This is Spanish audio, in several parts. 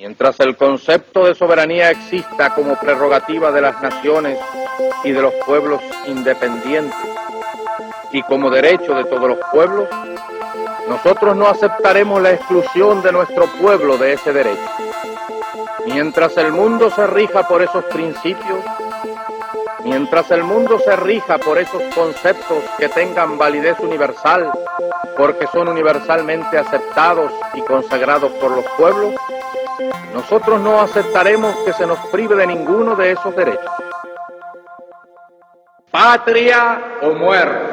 Mientras el concepto de soberanía exista como prerrogativa de las naciones y de los pueblos independientes y como derecho de todos los pueblos, nosotros no aceptaremos la exclusión de nuestro pueblo de ese derecho. Mientras el mundo se rija por esos principios, mientras el mundo se rija por esos conceptos que tengan validez universal, porque son universalmente aceptados y consagrados por los pueblos, nosotros no aceptaremos que se nos prive de ninguno de esos derechos. Patria o muerte.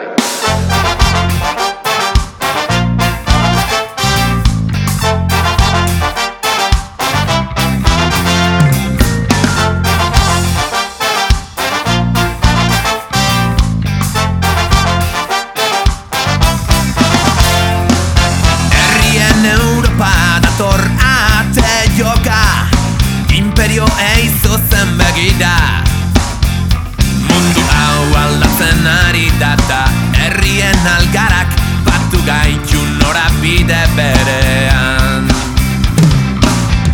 演出戦べきだ Mundu hau aldatzen ari data Herrien algarak batu gaitu norabide berean.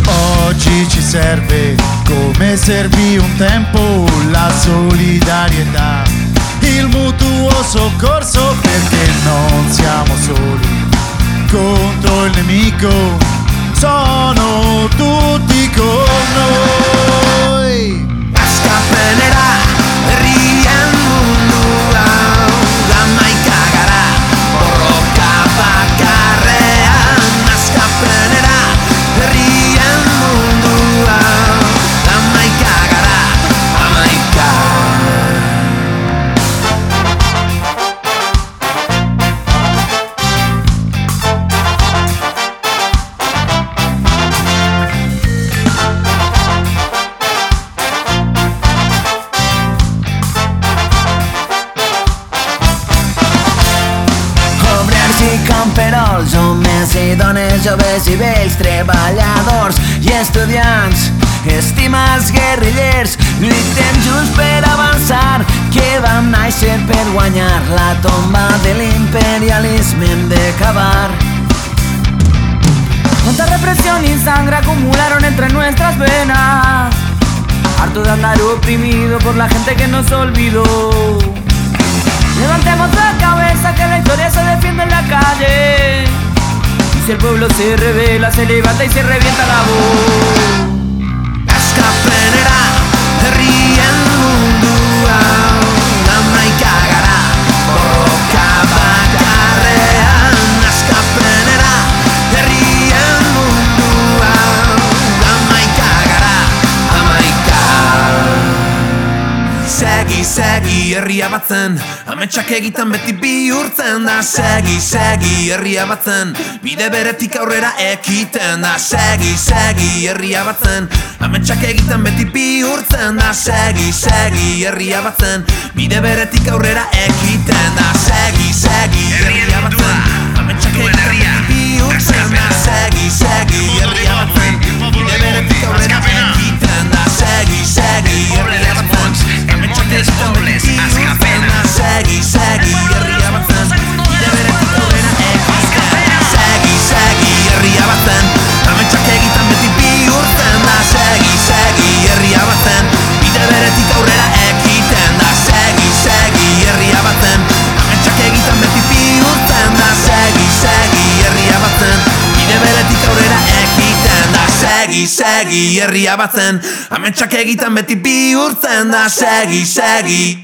Oggi ci serve come servì un tempo la solidarietà. Il mutuo soccorso perché non siamo soli. Contro il nemico sono tutti joves i vells, treballadors i estudiants, estimats guerrillers, lluitem junts per avançar, que vam néixer per guanyar la tomba de l'imperialisme hem d'acabar. Cuánta represión y sangre acumularon entre nuestras venas, harto de andar oprimido por la gente que nos olvidó. Levantemos la cabeza que la historia se defiende la calle si el pueblo se revela, se levanta y se revienta la voz. Segi herria batzen Ametsak egiten beti bihurtzen da. Segi, segi herria batzen Bide beretik aurrera ekiten da. Segi, segi herria batzen Ametsak egiten beti bihurtzen da. Segi, segi herria batzen Bide beretik aurrera ekiten da. Segi, segi herria batzen Ametsak egiten beti bihurtzen da Segi, segi, herria batzen. Ametsak egiten beti bihurtzen da. Segi, segi